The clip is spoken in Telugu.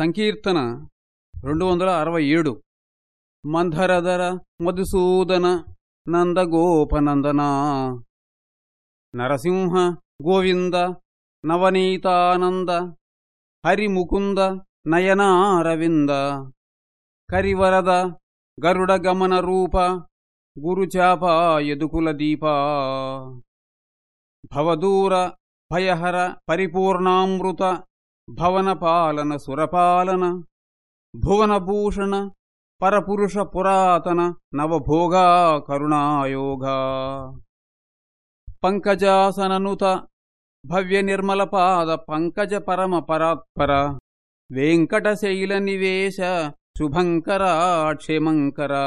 సంకీర్తన రెండు వందల అరవై ఏడు. మంధరధర మధుసూదన నందగోపనందనా. నరసింహ గోవింద నవనీతానంద హరిముకుంద నయనారవింద. కరివరద గరుడ గమన రూప గురుచాప యదుకుల దీపా భవదూర భయహర పరిపూర్ణామృత భవనపాలన సురపాలన భువనభూషణ పరపురుష పురాతన నవభోగా కరుణాయోగా. పంకజాసననుత భవ్య నిర్మలపాద పంకజ పరమ పరాత్పర వెంకటశైల నివేశ శుభంకరా క్షేమంకరా